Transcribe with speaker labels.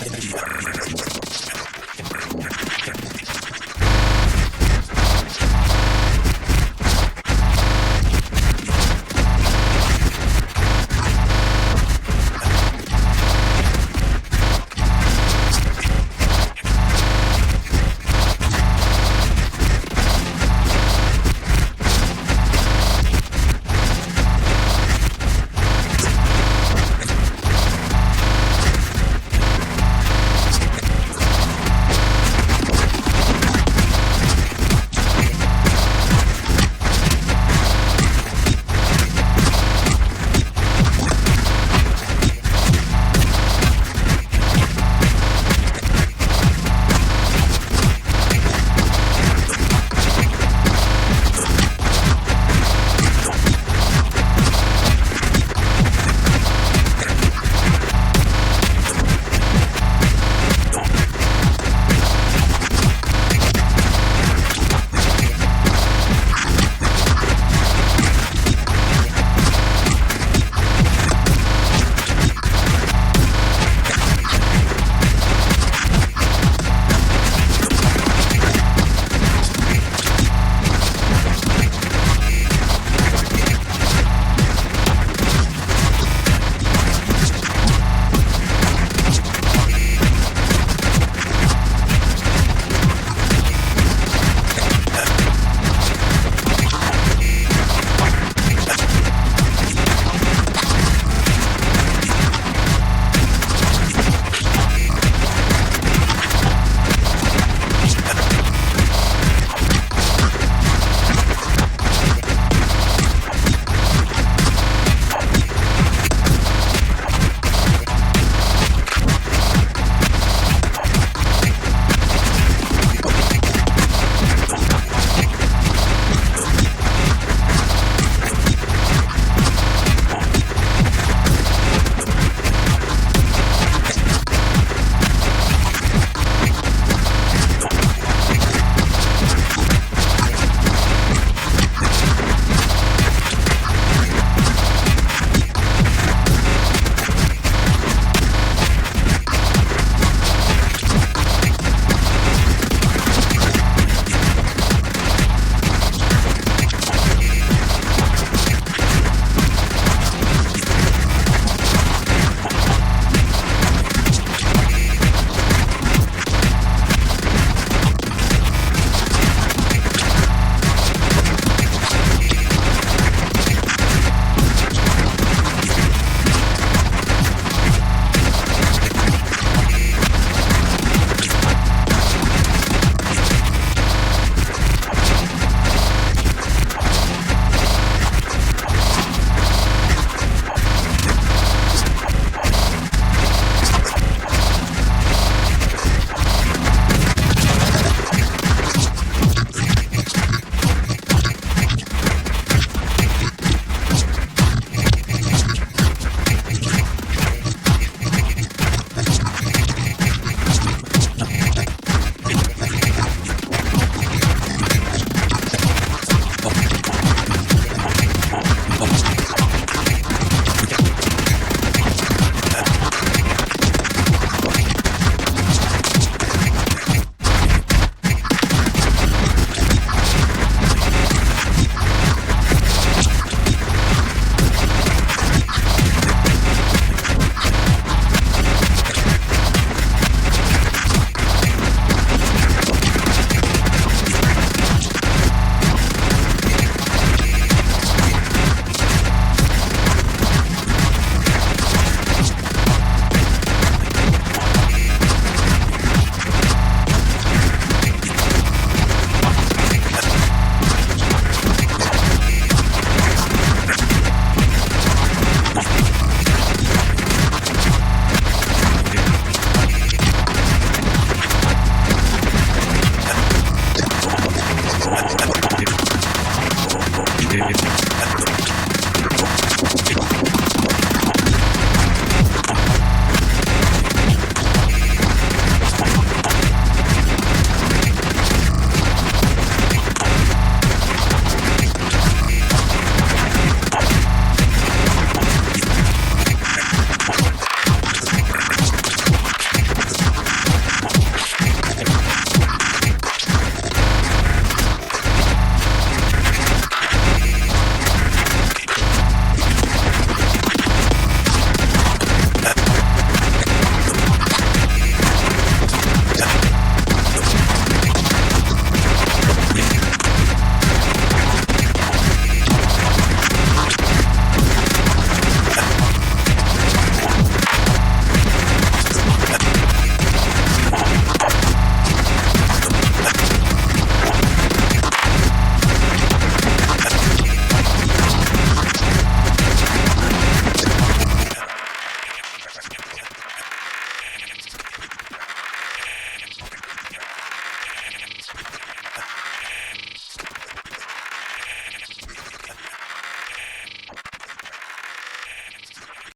Speaker 1: ¡Me quedé
Speaker 2: Yeah.